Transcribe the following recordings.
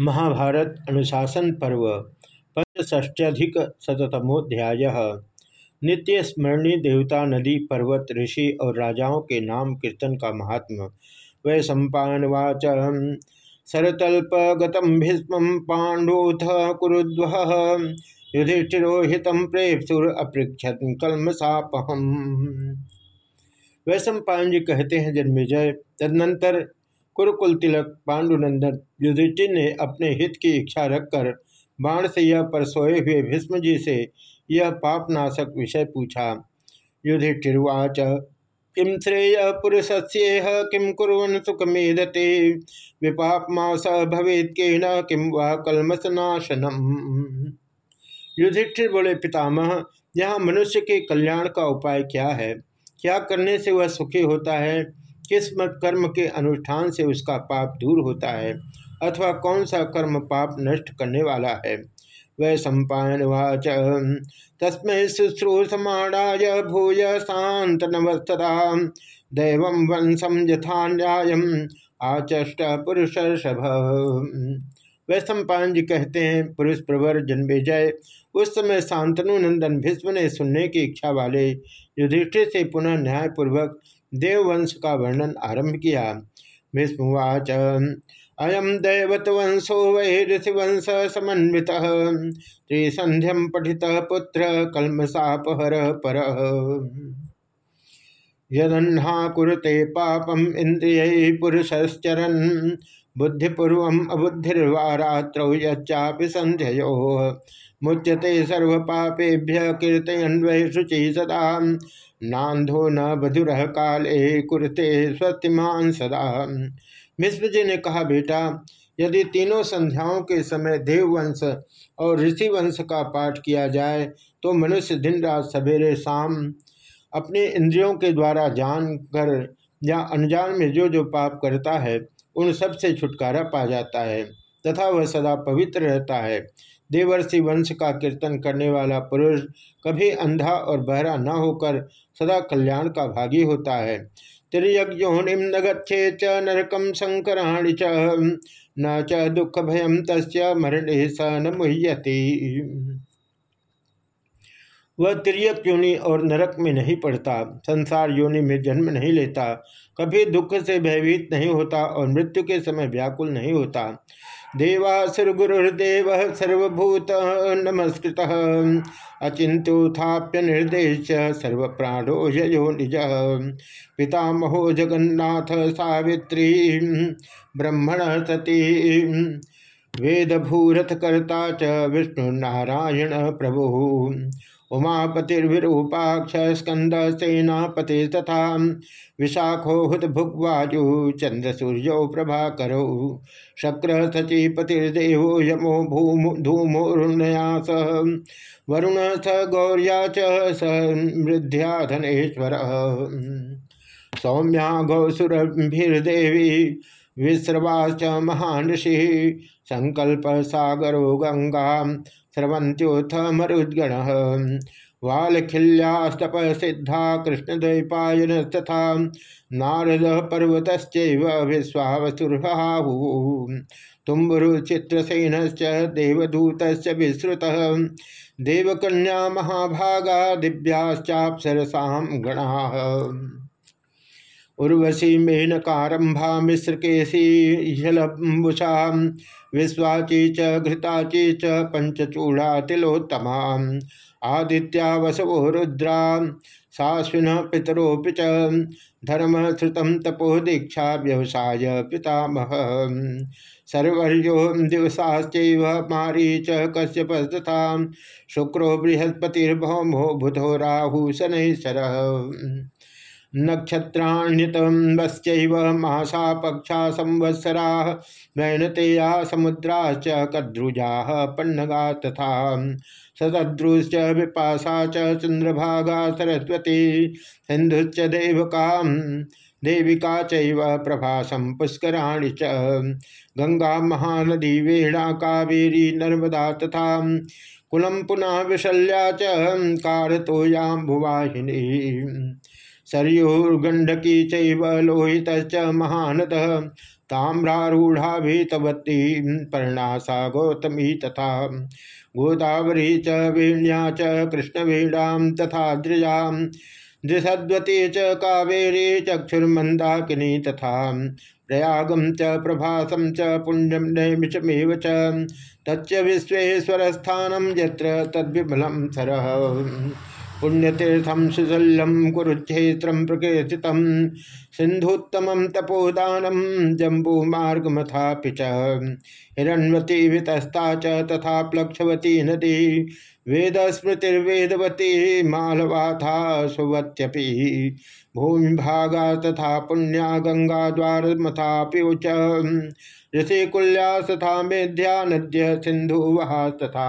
महाभारत अनुशासन पर्व पंचष्ट्यधिक शतमोध्याय नित्य स्मरणीय देवता नदी, पर्वत, ऋषि और राजाओं के नाम कीर्तन का महात्मा। वै सम्पावाच सरतल्प गतम भीष्म पाण्डोथ कुरुद्व युधिष्ठिरोहित प्रेपसुर अपृक्षत कलमसापहम वैश्व जी कहते हैं, जन्मेजय। तदनंतर कुरुकुल तिलक पांडुनंदन युधिष्ठिर ने अपने हित की इच्छा रखकर बाण से यह पर सोए हुए भीष्म जी से यह पापनाशक विषय पूछा। युधिष्ठिर्वाच किम श्रेय पुरुष से किम कुरन सुखमेदते, विपापमास भवेद के न किम वह कलमसनाशनम युधिष्ठिर बोले, पितामह, यहाँ मनुष्य के कल्याण का उपाय क्या है? क्या करने से वह सुखी होता है? किस कर्म के अनुष्ठान से उसका पाप दूर होता है अथवा कौन सा कर्म पाप नष्ट करने वाला है? वै सम्पायन वाच। तस्में शुश्रूषमाणाय भूय शांत नमस्तरा दैव वंशम यथा न्याय आचष्ट पुरुष वै सम्पायन जी कहते हैं, पुरुष प्रवर जन्मेजय उस समय शांतनु नंदन भीष्म ने सुनने की इच्छा वाले युधिष्ठिर से पुनः न्यायपूर्वक देववंश का वर्णन आरंभ किया। भीष्मवाच अयम दैवत वंशो वै ऋषिवंश समन्वित। त्रिसंध्यम पठित पुत्र कलमसापहर पर। यदन्हा कुरुते पापम इंद्रिय पुरुषश्चरन बुद्धिपूर्व अबुद्धिर्वा रात्रौ यच्चापि संध्यो मुच्यते सर्वपापेभ्य कीर्तयन वै शुचि सदा। नांधो न बधुर काले कुरते स्वतिमान सदा। मिश्र जी ने कहा, बेटा, यदि तीनों संध्याओं के समय देववंश और ऋषि वंश का पाठ किया जाए तो मनुष्य दिन रात सवेरे शाम अपने इंद्रियों के द्वारा जान कर या अनजान में जो जो पाप करता है उन सबसे छुटकारा पा जाता है, तथा वह सदा पवित्र रहता है। देवर्षि वंश का कीर्तन करने वाला पुरुष कभी अंधा और बहरा न होकर सदा कल्याण का भागी होता है। तिरयोनिम न गच्छे च नरकम च, न च दुख भयम तस् मरण स न मुह्यति। वह तिरक योनि और नरक में नहीं पड़ता, संसार योनि में जन्म नहीं लेता, कभी दुख से भयभीत नहीं होता और मृत्यु के समय व्याकुल नहीं होता। देवासुर गुरुर्देव सर्वभूत नमस्कृत अचिंत्योथाप्य निर्देश सर्व प्राणो यो निज। पितामहो जगन्नाथ सावित्री, ब्रह्मण सती वेदभूरथ कर्ता च विष्णु नारायण प्रभु। उमापतिर्विरूपाक्ष स्कंद सेनापति तथा विशाखो हुत भुग्वाजु चंद्र सूर्यो प्रभाकरो। शक्र सचिपतिर्देवो यमो भूम धूमोरुणयास वरुण स गौर्या च समृद्ध्या धनेश्वर सौम्या गौसुरभिर्देवी विश्रवाच महान ऋषि संकल्प सागरो गंगा स्रवंत्योथ मरुद्गण वालखिल्यास्तप सिद्धा कृष्णद्वैपायन तथा नारद पर्वत विश्वावसुर्हाहु तुम्बुरुचित्रसेन देवदूत विश्रुत देवकन्या महाभागा दिव्याश्चापसरसा गणा। उर्वशी मेनकारंभा मिश्रकेशी झलभुषा विश्वाची च घृताची च पंचचूड़ा तिलोत्तमा आदित्या वसवो रुद्रा साश्विन पितरोपि च धर्म श्रुतम तपो दीक्षा व्यवसाय पितामह। सर्वर्यो दिवसाश्च मारी च कश्यप तथा शुक्रो बृहस्पतिर्भौमो बुधो राहु शनैश्वर नक्षत्राण्यतम्बश्चैव मासा पक्षा संवत्सरा नयनतेया समुद्राश्च कद्रुजा पन्नगा तथा सतद्रुश्च विपाशा चंद्रभागा सरस्वती सिंधुश्च देवका देविका चैव प्रभासम पुष्कराणि च गंगा महानदी वेणा कावेरी नर्मदा तथा कुलम पुनः विशल्या च कारतोयाम्बुवाहिनी सरयुर्गंडकी चैव लोहित महानद ताम्रारूढ़ा भीतवती पर्णासा गौतमी तथा। गोदावरी च वीण्या च कृष्णवीणा तथा द्रिजा दृषद्वती च कावेरी तथा। प्रयागम च प्रभासम च पुण्यम नैमिषमेव च। तच्च सरः। पुण्यतीर्थम सुशल्यम कुरुक्षेत्र प्रकीर्ति सिंधुत्तम तपोदानम जम्बूमार्गमथापि च। हिरण्वती वितस्ता च तथा प्लक्षवती नदी वेद स्मृतिर्वेदवती मालवाथा सुवत्यपि भूमिभागा तथा पुण्या गंगा द्वार मथाप्युच ऋषिकुल्या मेध्या नद्य सिंधु तथा।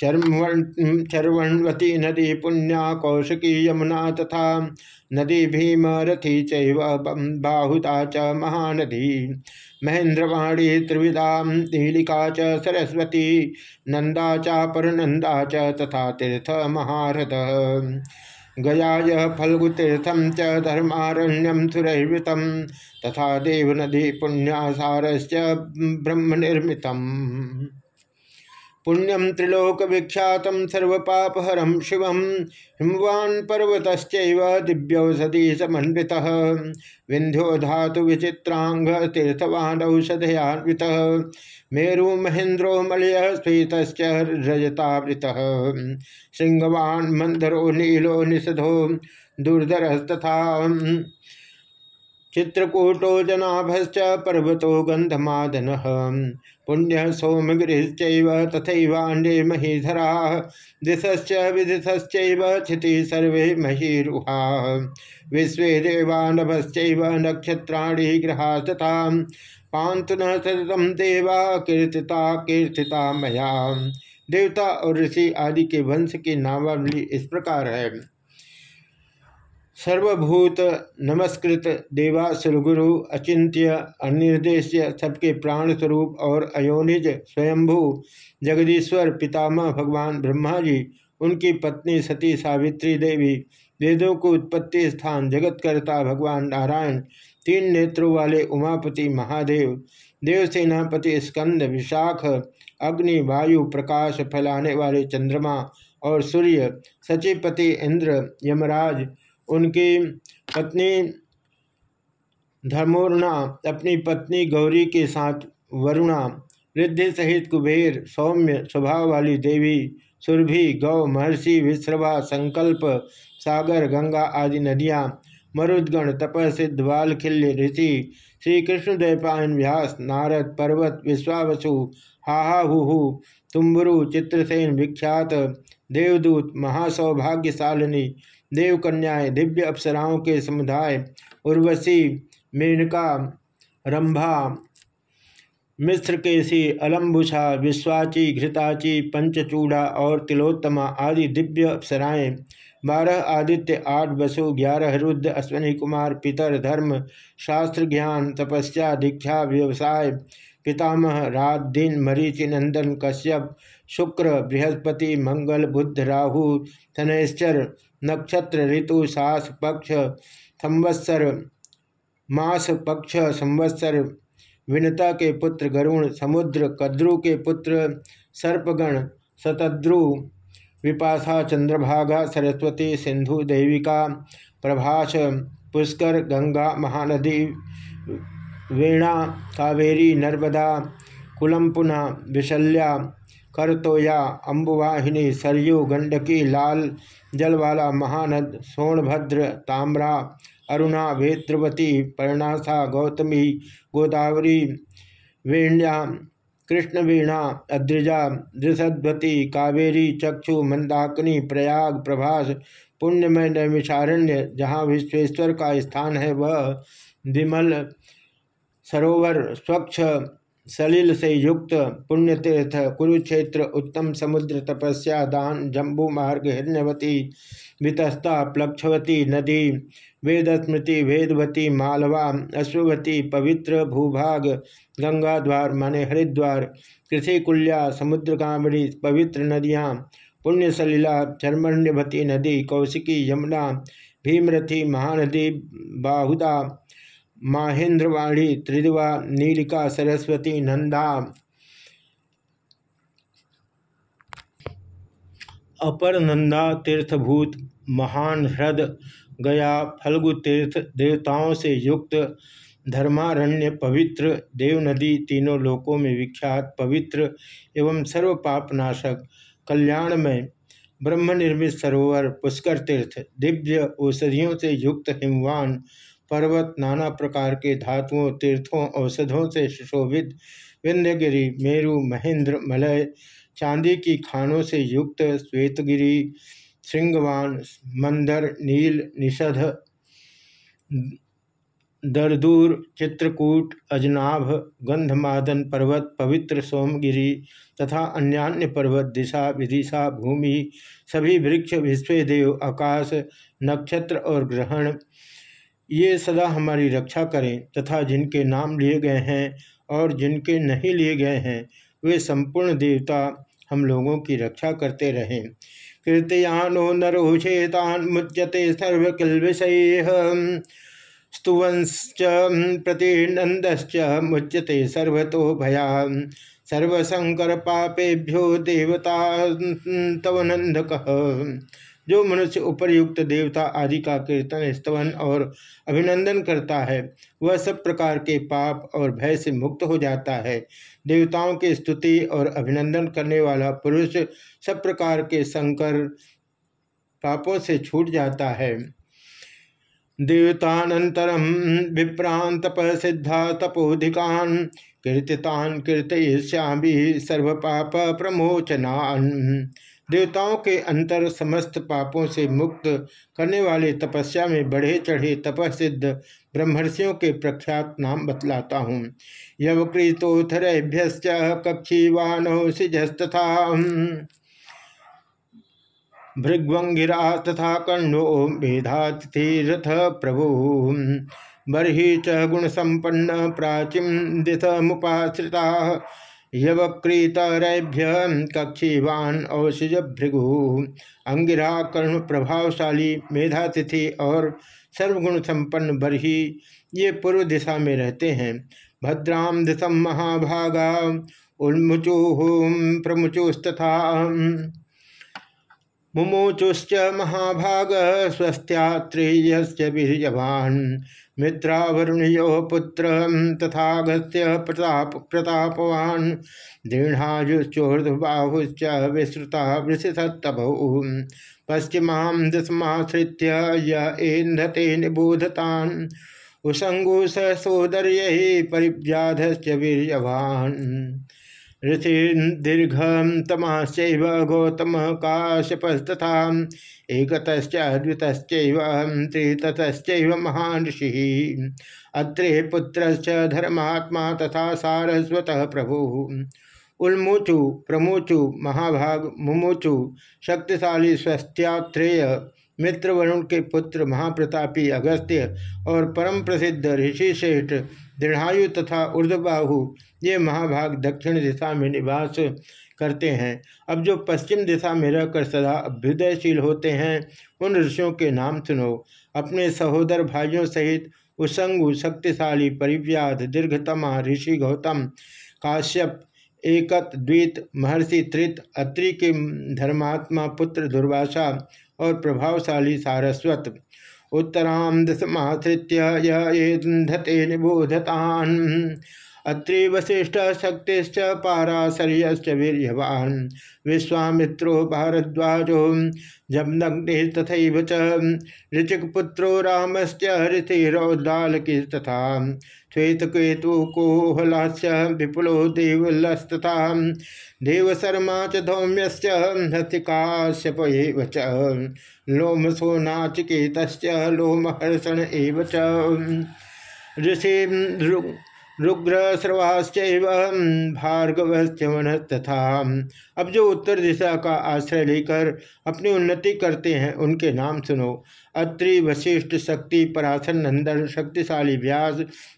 चर्वणवती नदी पुण्या कौशिकी यमुना तथा नदी भीम रथी चाहुता च महानदी। महेंद्रवाणी त्रिविदा नीलिका च, सरस्वती नंदा चापरनंदा च तथा तीर्थ महारथ गयाय फल्गुतीर्थम च धर्मारण्यम सुरहित तथा देवनदी पुण्यासारश्च ब्रह्म निर्मितम पुण्यम त्रिलोक विख्यात सर्वपापहरम शिव। हिमवान पर्वत दिव्यौषधि समन्वित। विंध्यो धातु विचित्रांग तीर्थवान औषधयान्वित मेरु महेन्द्रो मलय स्फीत रजतावृत। श्रृंगवान मंदरो नीलो निषधो दुर्धरस्तथा। चित्रकूटो जनाभश्च पर्वतो गंधमादन पुण्य सोमगिरीश्च तथैवाण्डे महीधरा दिशश्च विदिशश्चैव क्षिति सर्वे महीरुहा। विश्व देवानभश्च नक्षत्राणी ग्रहा तथा न सततम देवा कीर्तिता कीर्तिता मया। देवता और ऋषि आदि के वंश की नामावली इस प्रकार है। सर्वभूत नमस्कृत देवासुरगुरु अचिंत्य अनिर्देश्य सबके प्राण स्वरूप और अयोनिज स्वयंभू जगदीश्वर पितामह भगवान ब्रह्मा जी, उनकी पत्नी सती सावित्री देवी, वेदों को उत्पत्ति स्थान जगतकर्ता भगवान नारायण, तीन नेत्रों वाले उमापति महादेव, देवसेनापति स्कंद विशाख, अग्नि, वायु, प्रकाश फैलाने वाले चंद्रमा और सूर्य, सचिपति इंद्र, यमराज उनकी पत्नी धर्मोर्णा, अपनी पत्नी गौरी के साथ वरुणा रिद्धि सहित कुबेर, सौम्य स्वभाव वाली देवी, सुरभि, गौ, महर्षि विश्रवा संकल्प, सागर, गंगा आदि नदियाँ, मरुदगण तपसिद्ध बालखिल्य, ऋषि श्री कृष्णदेवपायन व्यास, नारद, पर्वत, विश्वावसु हाहा हुहु तुम्बरु, चित्रसेन, विख्यात, देवदूत, महासौभाग्यशालिनी देवकन्याएँ दिव्य अप्सराओं के समुदाय, उर्वशी, मेनका, रंभा मिश्रकेशी अलम्बुषा विश्वाची, घृताची, पंचचूड़ा और तिलोत्तमा आदि दिव्य अप्सराएँ, बारह आदित्य, आठ बसु ग्यारह रुद्र, अश्विनी कुमार, पितर धर्म, शास्त्र ज्ञान, तपस्या, दीक्षा, व्यवसाय, पितामह, रात, दिन, मरीचि, नंदन, कश्यप, शुक्र, बृहस्पति, मंगल बुद्ध राहु शनैश्चर नक्षत्र ऋतु, सास पक्ष, संवत्सर, मास पक्ष, संवत्सर, विनता के पुत्र गरुण, समुद्र कद्रु के पुत्र सर्पगण शतद्रु विपाशा चंद्रभागा, सरस्वती सिंधु देविका, प्रभाष, पुष्कर गंगा, महानदी, वीणा, कावेरी, नर्मदा कुलमपुना विशल्या करतोया अम्बुवाहिनी सरयू गंडकी लाल जलवाला महानद सोनभद्र ताम्रा अरुणा वेत्रवती पर्णासा गौतमी गोदावरी वेण्या कृष्णवीणा अद्रिजा दृषद्वती कावेरी चक्षु मंदाकिनी प्रयाग प्रभास पुण्यमय नैमिषारण्य जहाँ विश्वेश्वर का स्थान है वह विमल सरोवर स्वच्छ सलिल से युक्त पुण्यतीर्थ कुरुक्षेत्र उत्तम समुद्र तपस्या दान जम्बू मार्ग हिरण्यवती वितस्ता प्लक्षवती नदी वेदस्मृति वेदवती मालवा अश्ववती पवित्र भूभाग गंगा द्वार माने हरिद्वार कृषिकुल्या समुद्र कामड़ी पवित्र नदियाँ पुण्य सलिला चर्मण्यवती नदी कौशिकी यमुना भीमरथी महानदी बाहुदा माहेंद्रवाणी, त्रिदिवा, नीलिका, सरस्वती, नंदा। अपर नंदा तीर्थभूत, महान ह्रद, गया, फल्गु तीर्थ, देवताओं से युक्त, धर्मारण्य, पवित्र, देव नदी, तीनों लोकों में विख्यात, पवित्र एवं सर्व पापनाशक कल्याण में ब्रह्म निर्मित सरोवर, पुष्कर तीर्थ, दिव्य औषधियों से युक्त, हिमवान पर्वत, नाना प्रकार के धातुओं, तीर्थों, औषधों से सुशोभित विंध्यगिरी, मेरु, महेंद्र, मलय, चांदी की खानों से युक्त श्वेतगिरी, श्रृंगवान, मंदर, नील, निषध, दरदूर, चित्रकूट, अजनाभ, गंधमादन पर्वत, पवित्र सोमगिरी तथा अन्यान्य पर्वत, दिशा, विदिशा, भूमि, सभी वृक्ष, विश्वदेव, आकाश, नक्षत्र और ग्रहण ये सदा हमारी रक्षा करें तथा जिनके नाम लिए गए हैं और जिनके नहीं लिए गए हैं, वे संपूर्ण देवता हम लोगों की रक्षा करते रहें। कीर्तयानो नरोषेतान मुच्यते सर्वकिल विषय स्तुवंश्च प्रतिनंदश्च मुच्यते सर्वतो भया सर्वशंकर पापेभ्यो देवता तव नंदक जो मनुष्य उपरयुक्त देवता आदि का कीर्तन, स्तवन और अभिनंदन करता है, वह सब प्रकार के पाप और भय से मुक्त हो जाता है। देवताओं की स्तुति और अभिनंदन करने वाला पुरुष सब प्रकार के संकर पापों से छूट जाता है। देवतानंतरम विप्रांत सिद्धा तपोधिकान, कीर्तितान, कीर्तयिष्यामी सर्व पाप प्रमोचनान। देवताओं के अंतर समस्त पापों से मुक्त करने वाले तपस्या में बढ़े चढ़े तपसिद्ध ब्रह्मर्षियों के प्रख्यात नाम बतलाता हूँ। यवकृतोथरेभ्य कक्षीवानौ सिजस्तथा भृग्वंगिरा तथा कर्णो मेधातिरथ प्रभु बर्हि च गुणसंपन्न प्राचीन दिथ मुपाश्रिता यवक्रीतरभ्य कक्षीवान औषज भृगु अंगिरा कर्ण प्रभावशाली मेधातिथि और सर्वगुण संपन्न बरही ये पूर्व दिशा में रहते हैं। भद्राम दिशम महाभागा उन्मुचु प्रमुचुस्तथा। मुमोचुश्च महाभाग स्वस्थ्यात्रेयवान् मित्रावरुणयो पुत्र तथा तथागत्य प्रताप प्रतापवान्। दृढ़ायुश्चोर्धबाहुश्च विश्रुता वृषिसत्तभौ। पश्चिमां दशमाश्रित्य य एन्धते निबोधतान्। सोदर्यै परिव्याधश्च वीर्यवान्। ऋषि तमश्चैव गौतम काश्यपस्तथा एक द्वितश्चैव महान ऋषि। अत्रे पुत्र धर्मात्मा तथा सारस्वत प्रभु। उल्मुचु, प्रमुचु, महाभाग, मुमुचु, शक्तिशाली स्वस्थ्यात्रेय मित्र वरुण के पुत्र महाप्रतापी अगस्त्य और परम प्रसिद्ध ऋषि श्रेष्ठ दृढ़ायु तथा ऊर्धबाहु ये महाभाग दक्षिण दिशा में निवास करते हैं। अब जो पश्चिम दिशा में रहकर सदा अभ्युदयशील होते हैं, उन ऋषियों के नाम सुनो। अपने सहोदर भाइयों सहित उसंगु, शक्तिशाली, परिव्याध, दीर्घतमा, ऋषि गौतम, काश्यप, एकत, द्वित, महर्षि त्रित, अत्रि के धर्मात्मा, पुत्र दुर्वासा और प्रभावशाली सारस्वत उत्तरां ये निबोधतान। अत्रि वशिष्ठ शक्तिश्च पाराशर्यश्च वीर्यवान्। विश्वामित्रो भारद्वाजो जमदग्नि तथैव च। ऋचिकपुत्रो रामश्च ऋतिरौदालकी तथा श्वेतकेतु कोहलास्य विपुलो देवलस्तथा। देवशर्मा च धौम्यश्च हस्तिकाश्यप एव च। लोमसो नाचिकेतश्च लोमहर्षण एव च। ऋषि रुग्र श्रवाश्चैव भार्गवश्चवन तथा अब जो उत्तर दिशा का आश्रय लेकर अपनी उन्नति करते हैं, उनके नाम सुनो। अत्रि, वशिष्ठ, शक्ति, पराशर, नंदन, शक्तिशाली व्यास,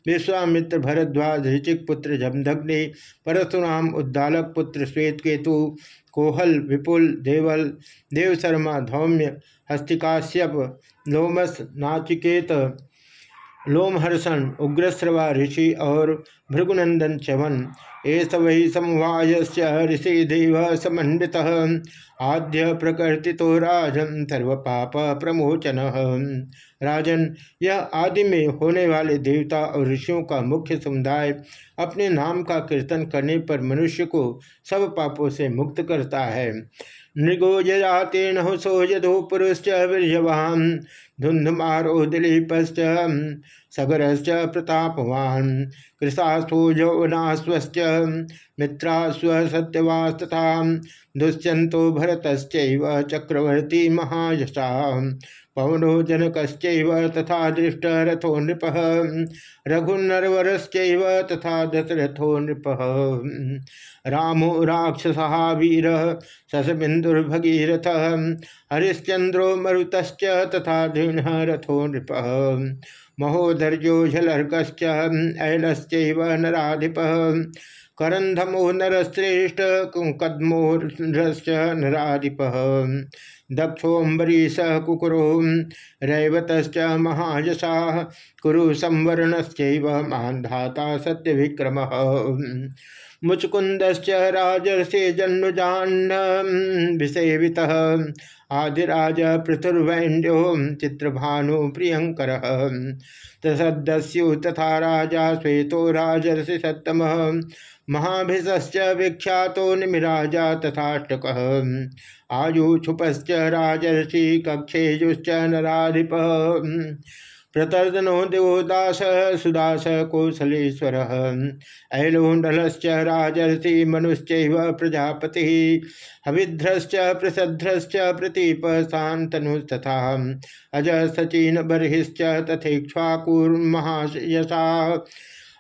विश्वामित्र, भरद्वाज, ऋचिक पुत्र, जमदग्नि, परशुराम, उद्दालक पुत्र, श्वेतकेतु, कोहल, विपुल, देवल, देवशर्मा, धौम्य, हस्तिकाश्यप, लोमस, नाचिकेत लोमहर्षण उग्रश्रवा ऋषि और भृगुनंदन चवन एस वै समवाय ऋषि देव समन्वित। आद्य प्रकृति तो राजन सर्व पाप प्रमोचन। राजन, यह आदि में होने वाले देवता और ऋषियों का मुख्य समुदाय अपने नाम का कीर्तन करने पर मनुष्य को सब पापों से मुक्त करता है। नृगोजातीर्ण सो यदो पुरुष वीरवान धुंधमारो दिलीपश्च सगरश्च प्रतापवान। कृषास्थो यौनास्वश्च मित्रास्व सत्यवास्तथा दुष्यंतो भरतश्च चक्रवर्ती महायशा। पवनो जनक तथा दृष्ट रथो नृप। रघुनरवरश्च तथा दशरथो नृप। रामो राक्षस वीर ससबिंदुर्भगीरथ हरिश्चंद्रो मरुत तथा दृढ़ रथो नृप। महोधर्जो झलर्कश्च ऐलश्च नराधिप। करंधमो नरश्रेष्ठ कदमोरश्च नराधिप। दक्षोम्बरीश कुकुरो रैवत महायशा कुरु संवरणश्चैव मान्धाता सत्य विक्रम मुचकुंद राजर्षे जन्नुजान्न विसेवित आदिराज पृथुर्वैंड्यो चित्रभानु प्रियंकर तसदस्यु तथा राजा श्वेतो राजर्षि सत्तम महाभिश्च विख्यातो निमिराजा तथाष्टक। आयुक्षुपश्च राजर्षि कक्षेजुश्च नाधिप प्रतर्दनो देवदास, सुदास, कौशलेश्वर। ऐलोण्डलश्च राजर्षि मनुश्च प्रजापति। हविध्रश्च, प्रसध्रश्च, प्रतीप, शान्तनुस्तथा। अज सचीन बर्हिश्च तथेक्ष्वाकुर्महायशा।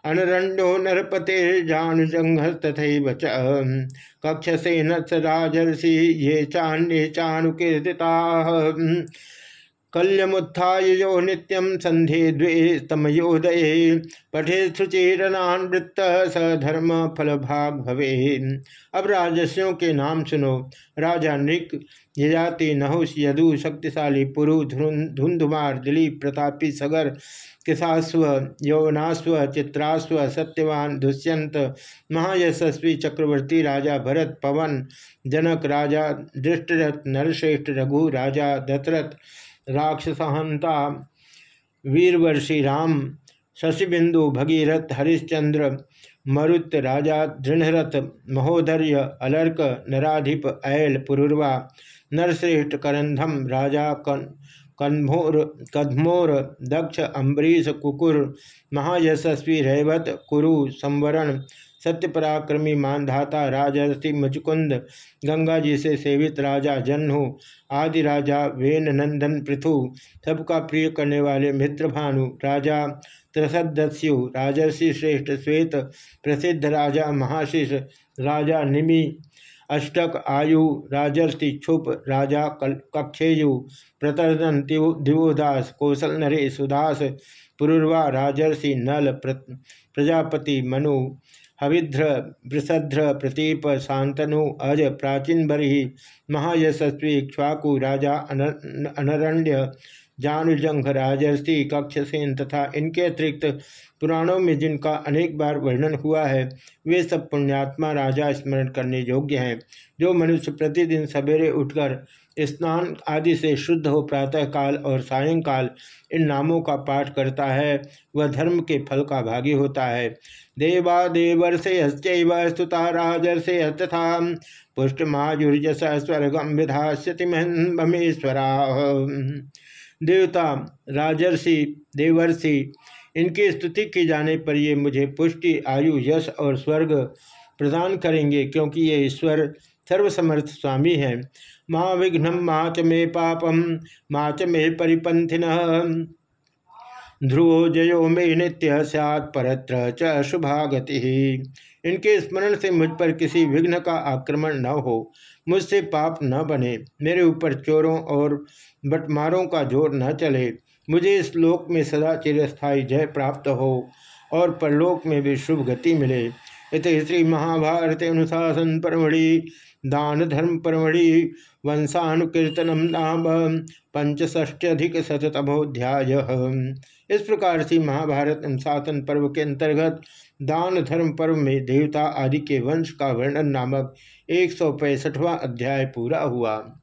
अनरण्यो नरपतिर्जानुजंघ तथा च। कक्षसेन राजर्षि ये चान्ये चाणुकीर्तिता। कल्यमुत्थाय यो नित्यम संधे द्वे तमयोदय। पठे स धर्म फल भाग भवे अब राजस्यों के नाम सुनो। राजा नृक, यजाति नहुष, यदु, शक्तिशाली पुरु धुंधुमार, दिलीप, प्रतापी, सगर किसास्व यौनास्व चित्रास्व, सत्यवान दुष्यंत महायशस्वी चक्रवर्ती, राजा भरत, पवन, जनक, राजा दृष्टरथ नरश्रेष्ठ, रघु, राजा दशरथ, राक्षसहंता, वीरवर्षि राम, शशिबिंदु, भगीरथ, हरिश्चंद्र, मरुत, राजा दृढ़रथ महोदर्य, अलर्क, नराधिप ऐल पुरुर्वा, नरश्रेष्ठ, करंधम, राजा कन कन्मोर कदमोर दक्ष, अम्बरीश, कुकुर, महायशस्वी, रैवत, कुरु, संवरण सत्य पराक्रमी मानधाता, राजर्षि, मुचकुंद गंगा जी से सेवित राजा, जन्हु, आदि राजा, वेन, नंदन, पृथु, सबका प्रिय करने वाले, मित्र भानु, राजा, त्रसदस्यु, राजर्षि श्रेष्ठ, श्वेत, प्रसिद्ध राजा, महाशिष, राजा, निमि अष्टक आयु राजर्षि क्षुप राजा कक्षेयु प्रतर्दन दिवोदास कौशल नरेश सुदास पुरुर्वा राजर्षि नल प्रजापति मनु हविध्र वृषध्र प्रतीप शांतनु अज प्राचीन बरही महायशस्वी इक्ष्वाकु राजा अनरण्य जानुजंघ राजर्षि कक्षसेन तथा इनके अतिरिक्त पुराणों में जिनका अनेक बार वर्णन हुआ है, वे सब पुण्यात्मा राजा स्मरण करने योग्य हैं, जो मनुष्य प्रतिदिन सवेरे उठकर स्नान आदि से शुद्ध हो प्रातः काल और सायंकाल इन नामों का पाठ करता है, वह धर्म के फल का भागी होता है। देवा देवर्षे स्तुता राजर्षे तथा पुष्टमायुर्जस स्वर्गम विधा विधास्यति महेश्वरा देवता, राजर्षि, देवर्षि, इनकी स्तुति की जाने पर ये मुझे पुष्टि, आयु, यश और स्वर्ग प्रदान करेंगे, क्योंकि ये ईश्वर सर्वसमर्थ स्वामी हैं। माँ विघ्न, माँ च मे पापम माँ च मे परिपंथिन ध्रुवो जयो मे नित्य सैत् परत्र च शुभागति। इनके स्मरण से मुझ पर किसी विघ्न का आक्रमण न हो, मुझसे पाप न बने, मेरे ऊपर चोरों और बटमारों का ज़ोर न चले, मुझे इस लोक में सदा चिरस्थायी जय प्राप्त हो और परलोक में भी शुभ गति मिले। इत श्री महाभारत अनुशासन परमढ़ि, दान धर्म परमणि वंशानुकीर्तनम नाम पंचष्ट्यधिक शतमोध्याय इस प्रकार से महाभारत अनुशासन पर्व के अंतर्गत दान, धर्म, पर्व में देवता आदि के वंश का वर्णन नामक एक सौ अध्याय पूरा हुआ।